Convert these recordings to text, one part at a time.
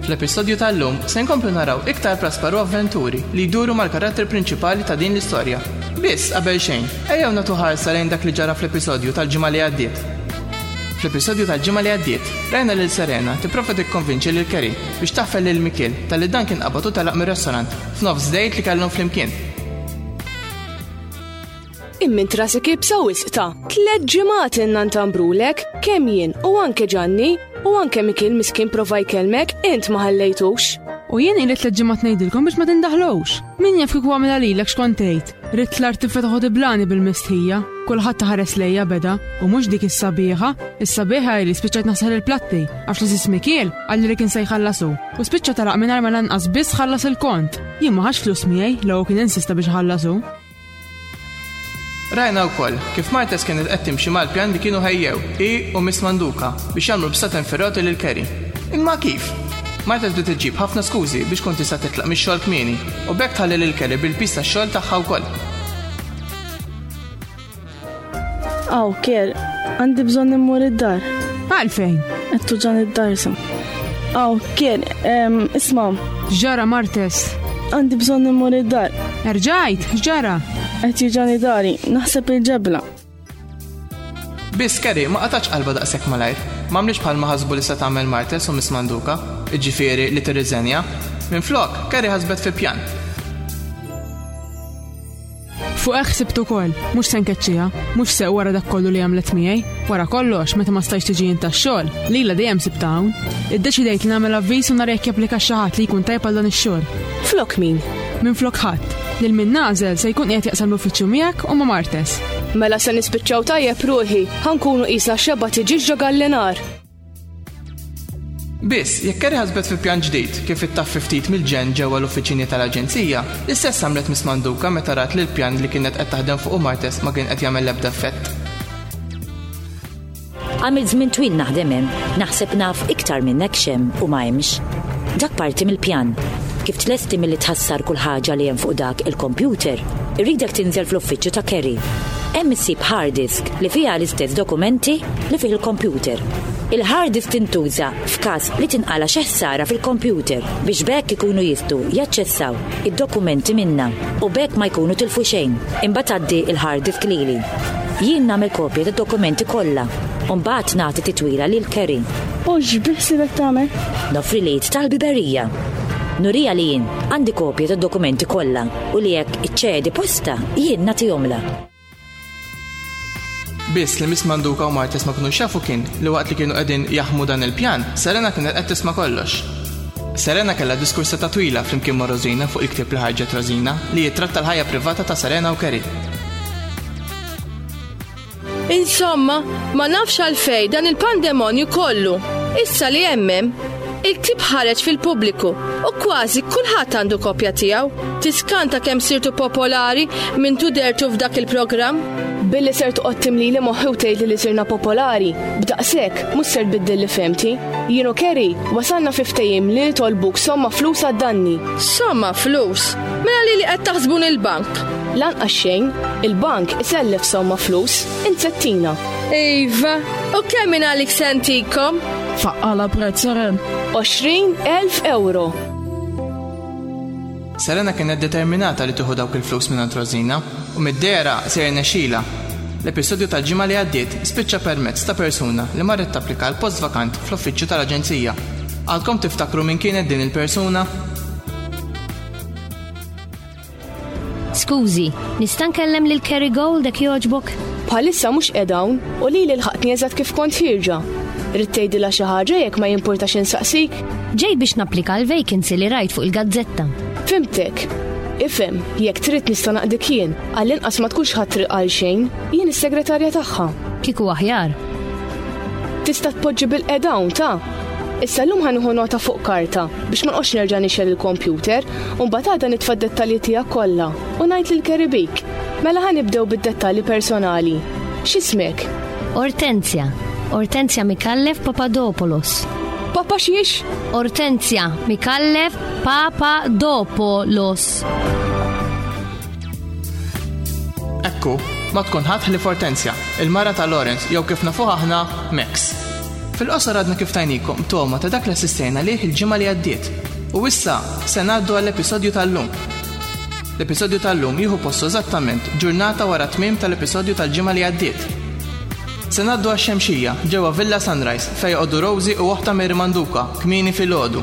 Fl-episodju tal-lum se nkomplu naraw iktar prasparu avventuri li jduru mal-karattri prinċipali ta' din l-istorja. Biss, qabel xejn, ejjew nagħtu ħarsa lejn dak li ġara fl-episodju tal-ġimgħa li għaddiet. Fl-episodju tal-ġimgħa li għaddiet, rajna lil Serena tipprova tikkonvinċi lil Kerry biex taħfer lil Mikiel talli dan kien qabad u telaq mir-restorant f'nofs date li kellhom flimkien. Immin trasek ibsa u isqta. Tlet ġimgħat inna ntambrulek, kemm jien u anke ġanni u anke mikil miskin prova jkelmek int ma ħallejtux. U jien irid tlet ġimgħat ngħidilkom biex ma tindaħlux. Min jaf kieku għamilha lilek x'kontejt. Ritt l-art tinfetaħ u tiblani bil-mistħija. Kulħadd taħares lejja beda u mhux dik is-sabiħa, is-sabiħa li spiċċajt naħsel il-platti għax li sis Mikiel għalli li kien se jħallasu u spiċċa taraq mingħajr ma lanqas biss ħallas il-kont. Jien ma ħax flus miegħi law kien insista biex ħallasu. Rajna wkoll kif Martes kienet qed timxi mal-pjan li kienu ħejjew hi u Miss Manduka biex jagħmlu bsata inferroti lil Kerry. Imma kif? Martes bdiet iġġib ħafna skużi biex tkun tista' titlaq mix-xogħol kmieni u b'hekk tħalli lil Kerry bil-piż tax-xogħol tagħha wkoll. Aw, kier, għandi bżonn immur id-dar. Għalfejn? Qed tuġan id-darsa. Aw, kier, isma'. Ġara Martes. Għandi bżonn immur id-dar. Erġajt, ġara. Qed jiġani dari, naħseb il-ġebla. Biss Kerry ma qatax qalba daqshekk malajr. M'għamlix bħal ma ħasbu li se tagħmel Martes u Miss Manduka, iġifieri li tirriżenja. Minflok, Kerry ħasbet fi pjan. Fuqha ħsibt ukoll, mhux se nkeċċiha, mhux sew wara dak kollu li għamlet miegħi, wara kollox meta ma stajx tiġi jien tax-xogħol, lilha dejjem sibta hawn. Iddeċidejt li nagħmel avviż u nara jekk japplika xi ħadd li jkun tajjeb għal dan ix-xogħol. Flok min? Minn flok ħadd. Lil min nagħżel se jkun qiegħed jaqsam l-uffiċċju miegħek u ma' Martes. Mela se nispiċċaw tajjeb ruħi, ħankunu qisna xebgħa tiġix ġo gallinar. Biss, jekk Kerry ħasbet fi pjan ġdid, kif ittaffi ftit mill-ġenn ġewwa l-uffiċini tal-Aġenzija, l-istess għamlet Miss Manduka meta rat li l-pjan li kienet qed taħdem fuqu Martes ma kien qed jagħmel l-ebda effett. Għamilt żmien twil naħdem hemm, naħseb naf iktar minnek x'hemm u ma hemmx. Dak parti mill-pjan. Kif tlesti milli tħassar kull ħaġa li hemm fuq dak il-kompjuter, irridek tinżel fl-uffiċċju ta' Kerry. Hemm issib hard disk li fiha l-istess dokumenti li fih il-kompjuter. Il-hard disk tintuża f'każ li tinqala' xi ħsara fil-kompjuter biex b'hekk ikunu jistgħu jaċċessaw id-dokumenti minnha u b'hekk ma jkunu tilfu xejn. Imbagħad tgħaddi l-hard disk lili. Jien nagħmel kopja tad-dokumenti kollha u mbagħad nagħti titwila lil Kerry. U x'biħsibek tagħmel? Noffri l-id talbi berrija. Nuriha li jien għandi kopja tad-dokumenti kollha u li jekk iċċedi postha jien nagħtihomlha. Biss li Miss Manduka u Martes ma kinux jafu kien li waqt li kienu qegħdin jaħmu dan il-pjan, Serena kienet qed tisma' kollox. Serena kellha diskursa ta' twila flimkien ma' Rosina fuq il-ktieb li ħarġet Rosina li jittratta l-ħajja privata ta' Serena u Kerry. Insomma, ma nafx għalfejn dan il-pandemonju kollu. Issa li hemm hemm. Il-ktieb ħareġ fil-pubbliku u kważi kulħadd għandu kopja tiegħu. Tiskanta kemm sirtu popolari minn tudertu f'dak il-programm? Billi ser toqgħod timlili moħħi u tgħidli li sirna popolari, b'daqshekk mhux ser tbiddilli fehmti. Jien u Kerry wasalna fi ftehim li nitolbuk somma flus għad-danni. Somma flus? Mela li li qed taħsbun il-bank. Lanqas xejn, il-bank isellef somma flus, insettina. Iva, u kemm minn għalik sentikom? Faqqala prezzeren. 20,000 euro. Selena kienet determinata li tuħu dawk il-flus minn għand Rosina u mid-dera se jirnexxila. L-episodju tal-ġimgħa li għaddiet spiċċa permezz ta' persuna li marret tapplika għal post vakant fl-uffiċċju tal-aġenzija. Għadkom tiftakru min kienet din il-persuna? Skużi, nista' nkellem lil Kerry Gold hekk jogħġbok? Bħalissa mhux qed hawn u lili lħaqtni eżatt kif kont ħirġa. Rid tgħidilha xi ħaġa jekk ma jimpurtax insaqsik? Ġej biex napplika għal vacancy li rajt fuq il-gazzetta. Fimtek. Ifhem, jekk trid nista' naqdik jien, għall-inqas ma tkunx ħadd għal xejn, jien is-segretarja tagħha. Kieku aħjar. Tista' tpoġġi bil-qedawn ta' Issa llum ħa nieħu nota fuq karta biex ma nqgħodx nerġa' nixgħel il-kompjuter u mbagħad għada nitfa' d-dettalji tiegħek kollha u ngħid lil keribik. Mela ħa nibdew bid-dettalji personali. X'ismek? Ortenzja. Ortenzja Mikallef Papadopoulos. Papa xiex? Ortenzja Mikallef Papadopoulos. Ekku, ma tkun ħadd li Fortenzja, il-mara ta' Lawrence jew kif nafuha aħna Max. Fil-qosor għadna kif tajnikom togħma ta' dak li assistejna għalih il-ġimgħa li għaddiet. U issa se ngħaddu għall-episodju tal-lum. L-episodju tal-lum jieħu postu eżattament ġurnata wara t-tmiem tal-episodju tal-ġimgħa li għaddiet. Se ngħaddu għax-Xemxija, ġewwa Villa Sunrise, fejn joqogħdu Rosie u oħtha Mary Manduka, kmieni filgħodu.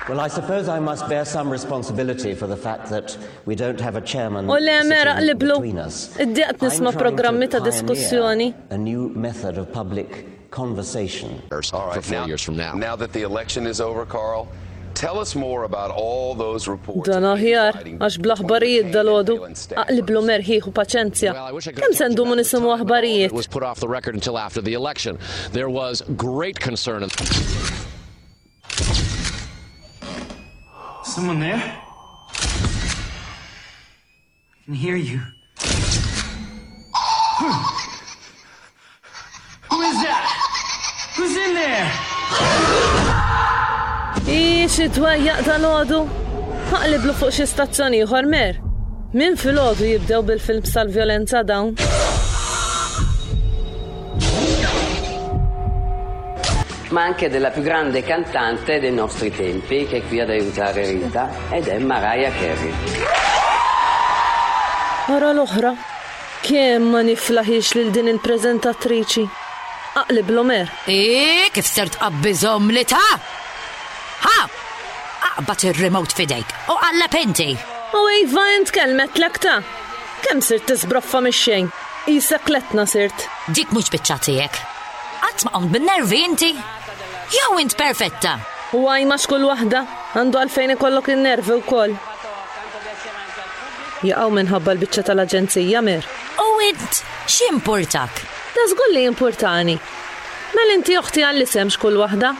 Well, I suppose I must bear some responsibility for the fact that we don't have a chairman U le mera qliblu, id-diqt nisma programmi ta' diskussjoni. A new method of public conversation. For four years from now. Now that the election is over, Carl, Tell us more about all those reports. Dan aħjar, għax bl-aħbarijiet dal-ħodu, aqliblu merħiħ u paċenzja. Kem sendu mun isimu aħbarijiet? was put off the record until after the election. There was great concern. Someone there? I can hear you. Who is that? Who's in there? Ii, xi twajjaq tal-għodu? Ħaqliblu fuq xi stazzjon ieħor mer. Min fil-għodu jibdew bil-films tal-vjolenza dawn? ma anche della più grande cantante dei nostri tempi che è qui ad aiutare Rita ed è Mariah Carey. Ara l-oħra, kemm ma niflaħiex lil din il-preżentatriċi! Aqli bl-omer! Eeh, kif ser tqabbiż ommli ta! Ħa! Aqbad ir-remote f'idejk u qalleb inti! O iva int kellmetlek ta! Kemm sirt tisbroffa mix-xejn! Qisek qledtna sirt! Dik mhux biċċa tiegħek! Qatt ma qomt bin-nervi inti? Jew int perfetta? U għaj ma x'kull waħda għandu għalfejn ikollok in-nervi wkoll? Jaqgħu minħabba l-biċċa tal-aġenzija, Mer. U int x'jimpurtak? Ta' żgur li jimpurtani! Mel inti oħti għall-isem x'kull waħda.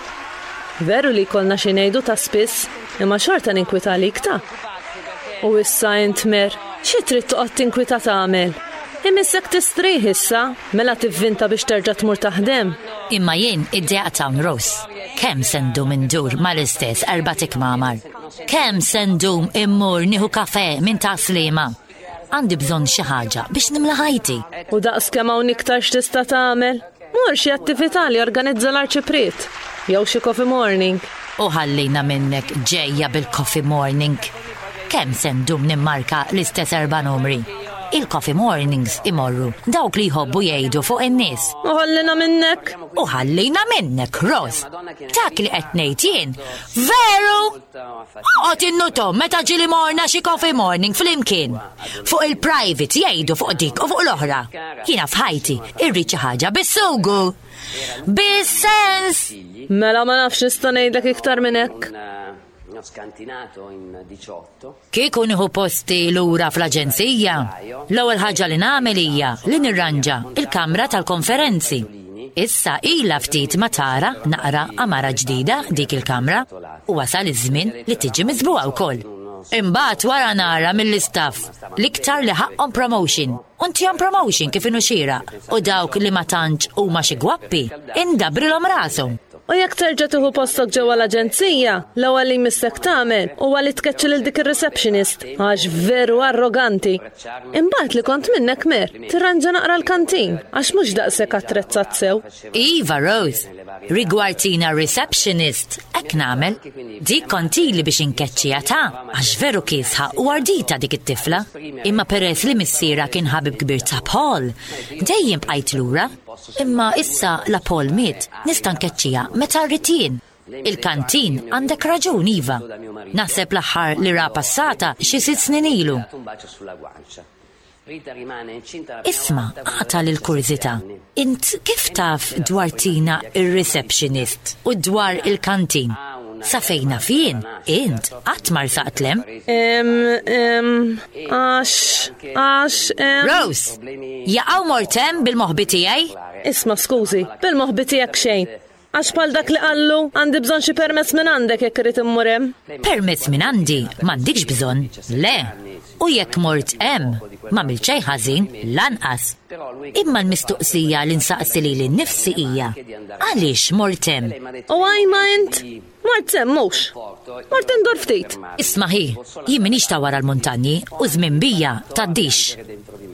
Veru li jkollna xi ngħidu ta' spiss, imma xorta ninkwita għalik ta'. U issa int, Mer, xi trid toqgħod tinkwita tagħmel? Imissek tistrieħ issa? Mela tivvinta biex terġa' tmur taħdem. Imma jien iddiqt hawn Rose. Kemm se ndum indur mal-istess erbat ikmamar? Kemm se ndum immur nieħu kafè minn ta' Sliema? Għandi bżonn xi ħaġa biex nimla ħajti. U daqs kemm hawn iktar x'tista' tagħmel? Mur xi attività li jorganizza l-Arċipriet jew xi coffee morning. U ħallina minnek ġejja bil-coffee morning. Kemm se ndum nimmarka l-istess erba' numri? Il-coffee mornings imorru dawk li jħobbu jgħidu fuq in-nies. U ħallina minnek! U ħallina minnek, Rose! Dak li qed ngħid jien veru! Oqgħod innutom meta ġieli morna xi coffee morning flimkien. Fuq il-private jgħidu fuq dik u fuq l-oħra. Jiena f'ħajti irrid xi ħaġa bis-sugu. Bis-sens! Mela ma nafx nista' ngħidlek iktar minn hekk. Kieku nieħu posti lura fl-Aġenzija, l-ewwel ħaġa li nagħmel hija li nirranġa l-kamra tal-konferenzi. Issa ilha ftit ma tara naqra għamara ġdida dik il-kamra u wasal iż-żmien li tiġi miżbugħa wkoll. Imbagħad wara nara mill-istaff l-iktar li ħaqqhom promotion. Untiehom promotion kif inhu xieraq u dawk li ma tantx huma xi gwappi, indabrilhom rashom. U jekk terġa' tieħu postok ġewwa l-aġenzija, l-ewwel li jmissek tagħmel huwa li tkeċċi lil dik ir-receptionist għax veru arroganti. Imbagħad li kont minnhekk mer, tirranġa naqra l-kantin għax mhux daqshekk attrezzat sew. Iva, Rose. Rigward Tina r-receptionist, hekk nagħmel. Dik kont ili biex inkeċċiha ta' għax veru kiesħa u ardita dik it-tifla, imma peress li missierha kien ħabib kbir ta' Paul, dejjem bqajt lura. Imma issa la Paul miet, nista' nkeċċiha meta rrid jien. Il-kantin għandek raġun iva. Naħseb l-aħħar li ra passata xi sitt snin ilu. Isma', qata' l-kurżità, int kif taf dwar Tina r-receptionist u dwar il-kantin? Sa fejn naf jien, int qatt ma rsaqt l-hemm. Emm, emm, għax, għax, emm. Rose! Jaqaw mort hemm bil-moħbi tiegħi? Isma' skużi, bil-moħbi tiegħek xejn. Għax bħal dak li qallu, għandi bżonn xi permess minn għandek jekk irid immur hemm. Permess minn għandi m'għandikx bżonn, le. U jekk mort hemm, ma milċej ħażin, lanqas. Imma l-mistoqsija li nsaqsi lili nnifsi hija, għaliex mort hemm? U għajma int? Mart semmux. Mart indur ftit. Isma' hi, jien m'iniex ta' wara l-muntanji u żmien bija tgħaddix.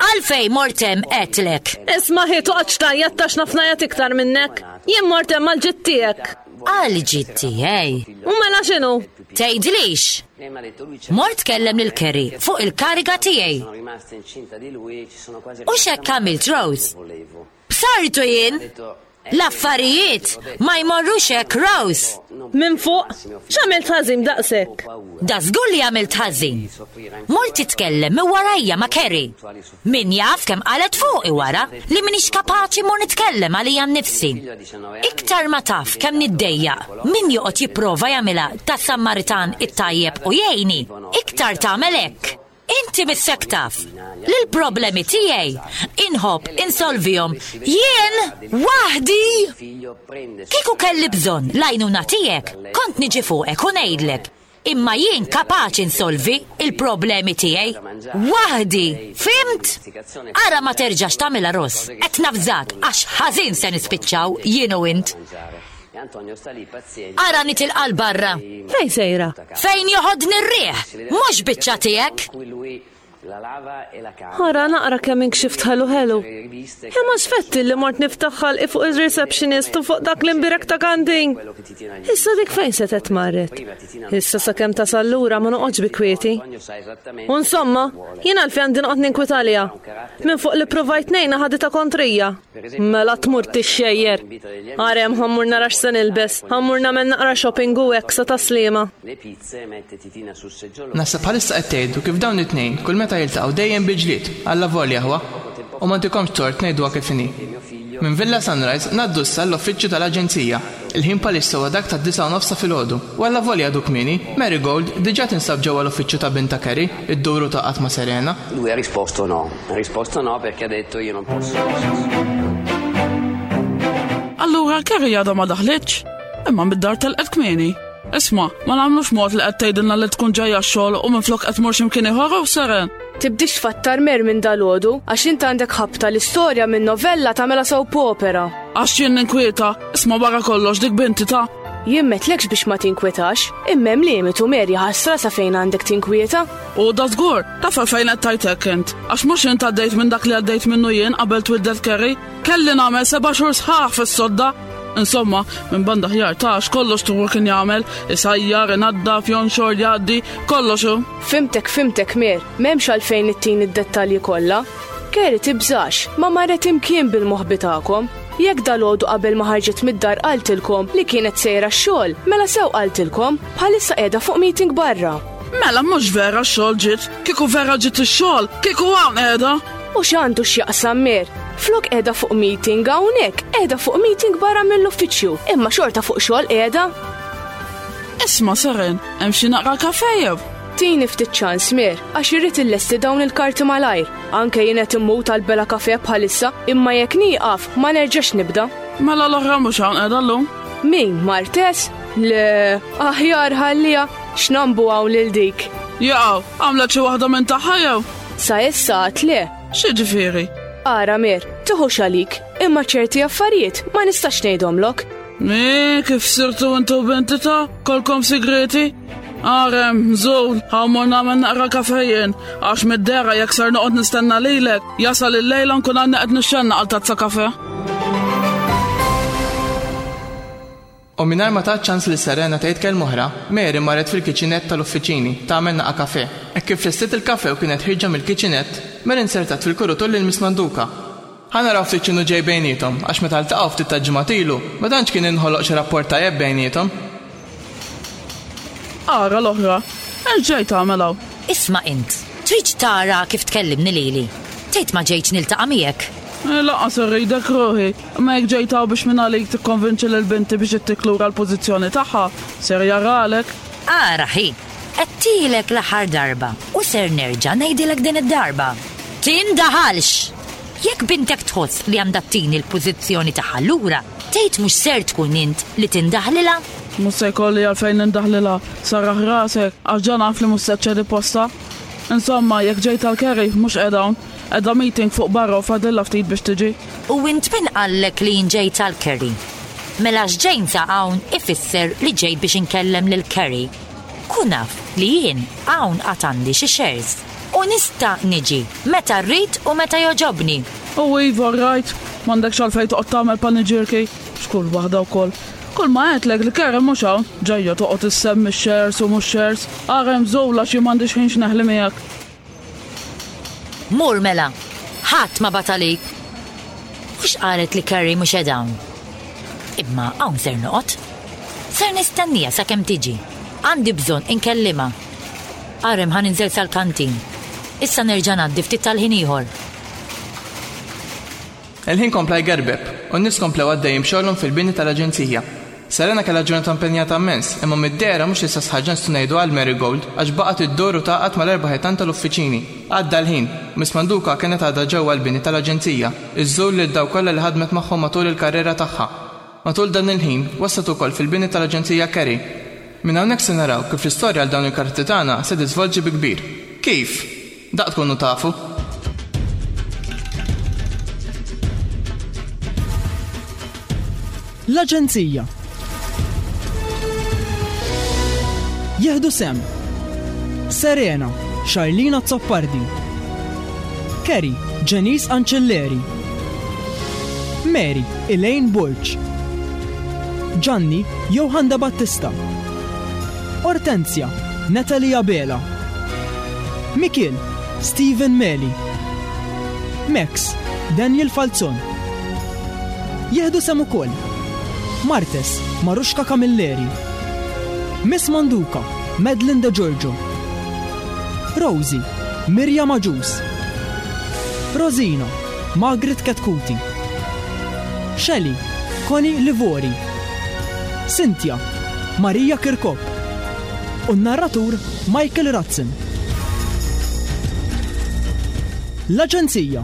Għalfejn mort hemm għedtlek? Isma' hi, toqgħodx tgħajjat għax naf ngħajjat iktar minnek. Jien mort hemm għal ġid tiegħek. Għal ġid tiegħi? U mela x'inhu? Tgħidlix! Mort tkellem lil Kerry fuq il-kariga tiegħi. U x'hekk għamilt Rose? B'sartu jien! L-affarijiet ma jmorrux hekk Rose! Minn fuq? X'għamilt ħażin daqshekk? Da żgur li għamilt ħażin! Mort titkellem minn warajja ma' Kerry! Min jaf kemm qalet fuqi wara li m'iniex kapaċi mmur nitkellem għalija nnifsi! Iktar ma taf kemm niddejjaq min joqgħod jipprova jagħmilha tas-Sammaritan it-tajjeb u jgħinni, iktar tagħmel hekk! Inti missek taf li l-problemi tiegħi inħobb insolvihom jien waħdi. Kieku kelli bżonn l-għajnuna tiegħek kont niġi fuqek u ngħidlek imma jien kapaċi nsolvi il-problemi tiegħi waħdi. Fimt? Ara ma terġax tagħmilha ross, qed nafżak għax ħażin se nispiċċaw jien u int. Ara nitilqa' 'l barra. Fejn sejra? Fejn joħodni r-riħ. Mhux biċċa tiegħek. Ara naqra kemm inkxift ħelu ħelu. Kemm għax fett illi mort niftaħ ħalqi fuq ir-receptionist u fuq dak l-imbirek ta' Gandin! Issa dik fejn setgħet marret? Issa sakemm tasal lura ma noqgħodx bi kwieti. U nsomma, jien għalfejn għandi noqgħod ninkwita għaliha? Minn fuq li ppruvajt ngħinha ħaditha kontrija. Mela tmur tixxejjer. Arem, ħammur nara x'se nilbes. Ħammur nagħmel naqra shopping u hekk sa taslima. Naħseb bħalissa qed tgħidu kif dawn it-tnejn kull meta jiltaqgħu dejjem bi ġlied, allavolja ħwa. U ma ntikomx tort ngħiduha kif inhi. Minn Villa Sunrise ngħaddu issa għall-uffiċċju tal-Aġenzija. Il-ħin bħalissa huwa dak tad-disgħa u nofs ta' filgħodu, u allavolja għadu kmieni, Marigold diġà tinsab ġewwa l-uffiċċju ta' bintha Carrie, iddur u taqgħad ma' Serena. Ha risposto no perché ha detto io non posso. Allura l-keri għadha ma daħlitx, imma mid-dar telqet kmieni. Isma, ma nagħmlux mod li qed tgħidilna li tkun ġejja xogħol u minflok qed mur x'imkien ieħor u seren. Tibdix fattar mer minn dalodu għax int għandek ħabta l-istorja minn novella tagħmela sew popera. Għax jien ninkwieta, isma barra kollox dik binti ta' Jien metlekx biex ma tinkwetax, immem limitu mer jaħasra sa fejn għandek tinkwieta. U da żgur, taf fejn qed tajtek int, għax mhux int għaddejt minn dak li għaddejt minnu jien qabel twildet Kerry, kelli nagħmel seba' xhur sħaħ fis-sodda. Insomma, minn banda ħjar tax kollox tu kien jagħmel, isajjar, inadda, fjon xor jgħaddi, kollox hu. Fimtek, fimtek mir, m'hemmx għalfejn it-tin id-dettalji kollha. Kerry tibżax, ma marret imkien bil-moħbi tagħkom. Jekk dal-għodu qabel ma ħarġet mid-dar qaltilkom li kienet sejra x-xogħol, mela sew qaltilkom, bħalissa qiegħda fuq meeting barra. Mela mhux vera x-xogħol ġiet, kieku vera ġiet ix-xogħol, kieku hawn qiegħda. U x'għandu x'jaqsam mer? Flok qiegħda fuq meeting hawnhekk, qiegħda fuq meeting barra mill-uffiċċju, imma xorta fuq xogħol qiegħda. Isma' Seren, hemm xi naqra kafejjew. Tini ftit ċans mer, għax irrid illesti dawn il-karti malajr. Anke jien qed immut għal bela kafe bħalissa, imma jekk nieqaf ma nerġax nibda. Mela l-oħra mhux hawn qiegħda llum. Min, Martes? Le, aħjar ħallija, X'nambu hawn lil dik? Jaqaw, għamlet xi waħda minn tagħha jew? Sa issa għad le. X'ġifieri? Ara mir, tieħu xalik, imma ċerti affarijiet ma nistax ngħidhomlok. Mi, kif sirtu intu bentita, kolkom sigreti? Arem, zul, għamur namen naqra kafejjen, għax mid-dera jek sar noqot nistenna lilek, jasal il-lejla nkun għanna għed nixxenna għal tazza kafe. U mingħajr ma tat ċans lil Serena tgħid kelma oħra, Mary marret fil-kitchenette tal-uffiċini tagħmel nagħqa kafè. Hekk kif lestiet il-kafè u kienet ħierġa mill-kitchenette, Mary nzertat fil-kurutur lil Miss Manduca. Ħa naraw ftit x'inhu ġej bejniethom, għax meta ltaqgħu ftit tal-ġimgħat ilu, ma tantx kien inħoloq xi rapport tajjeb bejniethom. Ara l-oħra, għax ġej tagħmel hawn? Isma' int, tridx tara kif tkellimni lili? Tgħid ma ġejtx niltaqa' miegħek? Lanqas irridek ruħi. Imma jekk ġejt hawn biex mingħalik tikkonvinċi lil binti biex ittik lura l-pożizzjoni tagħha, ser jarralek. Ara ħi, għedtilek l-aħħar darba u ser nerġa' ngħidilek din id-darba, tindaħalx! Jekk bintek tħoss li għandha ttini l-pożizzjoni tagħha lura, tgħid mhux ser tkun int li tindaħlilha? Mhux se jkolli għalfejn nindaħlilha, serraħ rasek, għax ġa naf li mhux se ċċedi postha. Insomma, jekk ġejt għall-kerry, mhux qiegħda hawn, qiegħda meeting fuq barra u fadilha ftit biex tiġi. U int min qallek li jien ġejt għal Kerry? Mela x'ġejn sa hawn ifisser li ġejt biex inkellem lil Kerry? Kun af li jien hawn għad għandi xi shares u nista' niġi meta rrid u meta jogħġobni. O iva, rajt. M'għandekx għalfejn toqgħod tagħmel paniġirki. X'kull waħda wkoll. Kull ma għedtlek li Kerry mhux hawn, ġejja toqgħod issemmi x-shares u mhux shares. Ara hemm żowla xi m'għandix ħin x'neħli miegħek. Mur mela! Ħadd ma bagħat għalik! Mhux qalet li Carrie mhux qiegħda hawn? Imma hawn ser noqgħod. Ser nistennieha sakemm tiġi. Għandi bżonn inkellimha. Arem ħa ninżel sal-kantin. Issa nerġa' ngħaddi ftit tal-ħin ieħor. Il-ħin kompla jgerbeb, u n-nies komplew għaddejjin b'xogħolhom fil-bini tal-aġenzija. Serena kellha ġurnata mpenjata mmens, imma mid-dehra mhux l-istess ħaġa nistgħu ngħidu għal Mary Gold għax baqgħet iddur u tgħaqqad mal-erba' ħitan tal-uffiċini. Għadda l-ħin. Miss Manduca kienet għadha ġewwa l-bini tal-aġenzija, iżżur lil dawk kollha li ħadmet magħhom matul il-karriera tagħha. Matul dan il-ħin waslet ukoll fil-bini tal-Aġenzija Carey. Minn hawnhekk se naraw kif l-istorja għal dawn il-karozzi tagħna se tiżvolġi bi kbir. Kif? Daqq tkunu tafu! L-Aġenzija. Jieħdu sehem Serena, Charlene Azzopardi, Carey, Janice Ancelleri, Mary Elaine Borg. Gianni Johann Da Battista. Ortenzia Natalie Abela. Mikiel Stephen Meli. Max Daniel Falzon. Jieħdu sem ukoll Martes Marushka Camilleri. Miss Manduka Madeline De Giorgio. Rosie, Miriam Agius. Rosina, Margaret Chetcuti. Shelly, Connie Livori. Cynthia, Maria Kirkop. U n-narratur Michael Ratzen. L-Aġenzija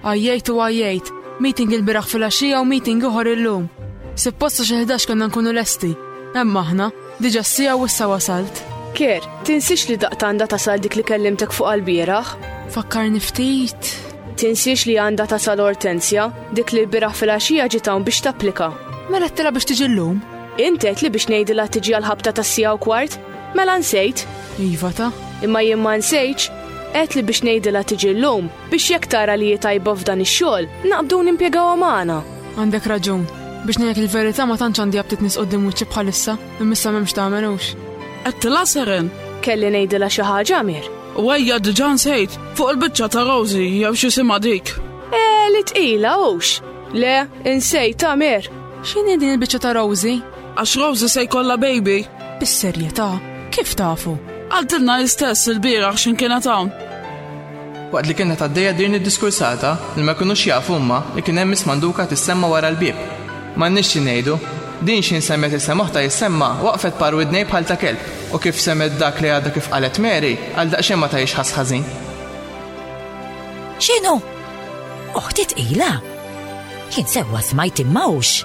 Għajjejt u għajjejt, meeting il-biraħ fil-għaxija u meeting ieħor illum. Supposta xi ħdax konna nkunu lesti. Hemm aħna, diġà s-sija u issa wasalt. Kier, tinsiex li daqta għandha tasal dik li kellimtek fuq għal-bieraħ? Fakkarni ftit. Tinsiex li għandha tasal Ortensja, dik li l-biraħ fil-għaxija ġiet hawn biex tapplika. Mela ttila biex tiġi llum. Intet li biex ngħidilha tiġi għal-ħabta tas-sija u kwart? Mela nsejt. Iva ta. Imma jien ma nsejtx, qed li biex ngħidilha tiġi llum, Biex jekk tara li hi tajba f'dan ix-xogħol, naqbdu nimpjegawha magħna. Għandek raġun. Biex ngħidlek il-verità ma tantx għandi aptit nies quddiem wiċċi bħalissa, immissa m'hemmx tagħmel hux. Qedtilha Seren. Kelli ngħidilha xi ħaġa Amir. U ejja diġà nsejt, fuq il-biċċa ta' Rosie jew xi simha dik. Eh, li tqila hux. Le, insejt Amir. X'inhi din il-biċċa ta' Rosie? Għax Rosie se jkollha baby. Bis-serjetà, kif tafu? Għaltilna l-istess il-bieraħ x'in kienet hawn. Waqt li kienet għaddejja din id-diskursata, li ma kinux jafu huma li kien hemm is-Manduka tissemma' wara l-bieb. M'għandniex xi ngħidu. Din x'ħin semgħet isem oħtha jissemma' waqfet par widnejh bħal ta' kelb u kif semgħet dak li għadha kif qalet Mary, għal daqsxejn ma tahiehx ħass ħażin. X'inhu? Oħti tqila? Jien sewwa smajt imma hux.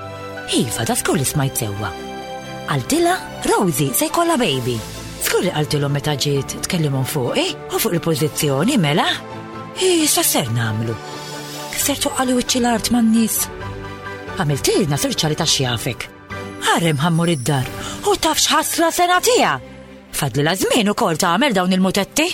Iva, ta' skur li smajt sewwa. Qaltilha Rosie se jkollha baby. Skur li qaltilhom meta ġiet tkellimhom fuqi. Hu fuq il-pożizzjoni, mela? Hi, sa ser nagħmlu? Ser toqqali wiċċi l-art man-nies? Għamiltilna sirċa li tax jafek. Ħarem ħammur id-dar u taf x'ħasla sena tija. Fadli la żmien ukoll tagħmel dawn il-mutetti.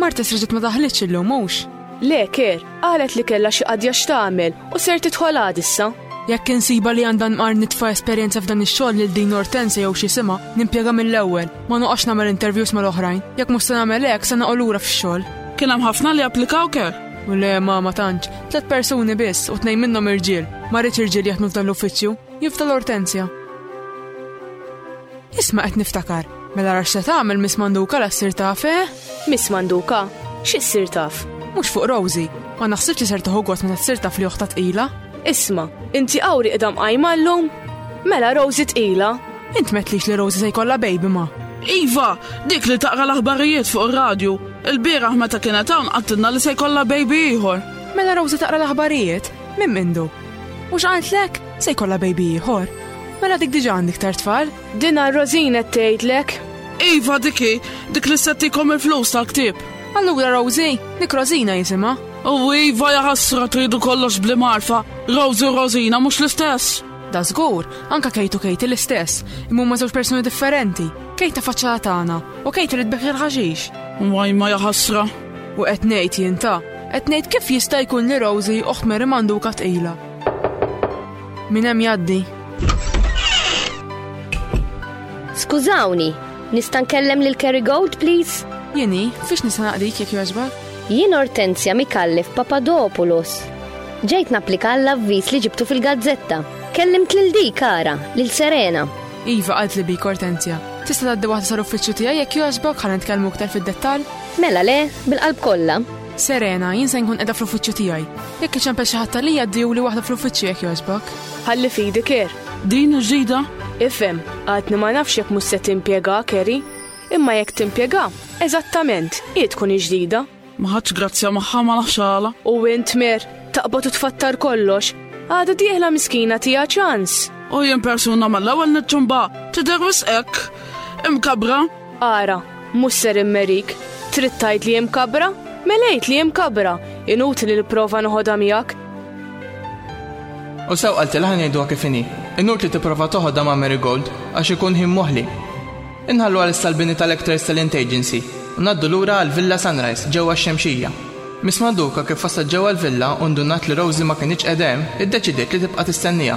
Marta sirġet ma daħlitx illum mhux. Le, Ker, qalet li kellha xi qadja x'tagħmel u ser tidħol għad issa. Jekk insibha li għandha nqar nitfa' esperjenza f'dan ix-xogħol lil din Ortense jew xi simha, nimpjega mill-ewwel, ma noqgħodx nagħmel interviews mal-oħrajn, jekk mhux se nagħmel hekk se noqgħod lura fix-xogħol. Kien hemm ħafna li applikaw ker? U le ma ma tantx, tliet persuni biss u tnejn minnhom irġiel. Ma rridx irġiel jaħdmu f'dan l-uffiċċju, jifdal Ortensja. Isma' qed niftakar, mela rax se tagħmel Miss Manduka la ssir taf eh? Miss Manduka, xi ssir taf? Mhux fuq Rosie, ma naħsibx li ser toħu gost meta ssir taf li oħta tqila. Isma, inti qawri qidam qajma llum? Mela Rosie tqila. Int metlix li Rosie se jkollha baby ma. Iva, dik li taqra l-aħbarijiet fuq ir-radju, il-bieraħ meta kienet hawn qattilna li se jkollha baby ieħor. Mela Rosie taqra l-aħbarijiet, minn mindu. U x'qaltlek se jkollha baby ieħor. Mela dik diġa għandi ktar tfal? Dina Rosin qed tgħidlek. Iva diki, dik li se tikom il-flus tal-ktieb. Allura Rosie, dik Rosina jisimha. U iva jaħasra tridu kollox bli marfa, Rosie u Rosina mhux l-istess. Da żgur, anka kejtu kejti l-istess, imma ma żewġ persuni differenti. Kejta faċċata tagħna u kejti li tbeħ il-ħaxix. Waj ma jaħasra. U qed ngħid jinta, qed ngħid kif jista' jkun li Rosie oħt Mary manduka tqila. Min hemm jgħaddi? Skużawni, nista' nkellem lil Kerry Gold, please? Jeni, fiex nista' naqdik jekk jogħġbak? Jien Ortenzja Mikallef Papadopoulos. Ġejt napplika l-avviż li ġibtu fil-gazzetta. Kellimt lil dik kara, lil Serena. Iva qalt li bik Ortenzja. Tista' tgħaddi waħda sal-uffiċċju tiegħi jekk jogħġbok ħalli nitkellmu aktar fid-dettall? Mela le, bil-qalb kollha. Serena, jien se nkun qiegħda fl-uffiċċju tiegħi. Jekk iċempel xi ħadd għalija ddiewli waħda fl-uffiċċju jekk jogħġbok. Ħalli fidi Ker. Din il-ġdida? Ifhem, għadni ma nafx jekk mhux se timpjega, Kerry. Imma jekk timpjega, eżattament, hi tkun iġdida. Ma ħadx grazzja magħha ma nafx għala. U int mer, taqbad u tfattar kollox. Għada dieħla miskina tija ċans. U jien persuna mal-ewwel niċċumba, tidher wisq hekk. Imkabra, Ara, mhux ser immerik. Trid tgħid li hemm kabra? Mela għid li hemm kabra, inutli li prova noħodha miegħek. U sew qaltilha ħa ngħiduha kif inhi. Inutli tipprova toħodha ma' Marigold għax ikun ħin moħli. Inħallu għal salbini tal-Actors Talent Agency u naddu lura għal Villa Sunrise ġewwa x-Xemxija. Miss Manduka kif waslet ġewwa l-villa u ndunat li Rosie ma kinitx qiegħda hemm, iddeċidiet li tibqa' tistenniha.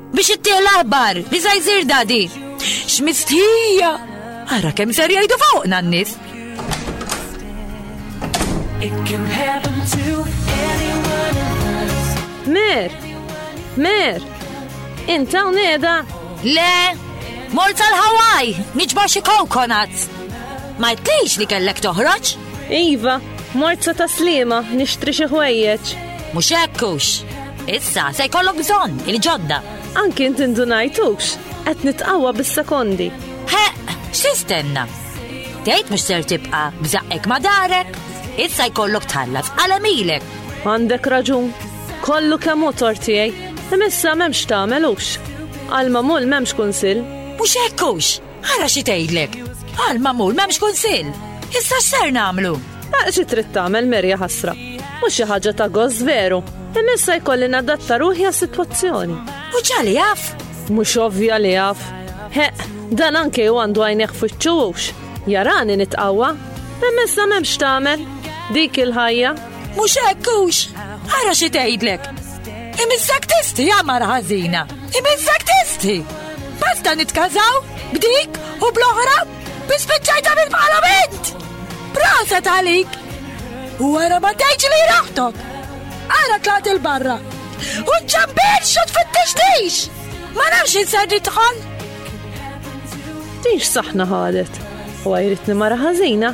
Biex ittieħ l-aħbar li sa jsir dadi. X'mistħija! Ara kemm ser jgħidu fuqna n-nies. Mer! Mer! Inta uneda? Le! Mort tal-Hawaj! Niġbor xi kokonat! Ma jtlix li kellek toħroġ? Iva, mort sa taslima, nixtri xi ħwejjeġ. Mhux hekkux. Issa se jkollok bżonn il-ġodda. Anki int indunajtux, qed nitqawwa bis-sekondi. He, x'istenna? Tgħid mhux ser tibqa' bżaqqek ma' darek, issa jkollok tħallas għal emilek. Għandek raġun, kollu kemm motor tiegħi, imissa m'hemmx tagħmelux. Għal mamul m'hemmx kunsill. Mhux hekkux. Ara xi tgħidlek! Għal magħmul m'hemmx kunsill! Issa x'ser nagħmlu? Aq xi trid tagħmel Merja ħasra. Mhux xi ħaġa ta' gost veru, imma issa jkolli nadatta ruħi għas-sitwazzjoni. U ċali jaf? Mhux ovvja li jaf. Heq, dan anke u għandu għajneħ fuċċuwux. Jarani nitqawwa, imma issa m'hemmx tagħmel. Dik il-ħajja. Mhux hekk hux! Ara xi tgħidlek! Imizzak testi għamar ħażina. Imizzak testi. Basta nitkazaw, b'dik u bl-oħra, bispiċċajta bil-parlament. Prosa talik. U għara ma tgħidx li raħtok. Għara tlaqt il-barra. U ġambir xo tfittixtix. Ma nafx insar nidħol. Tix saħna ħadet. U għajritni mara ħażina.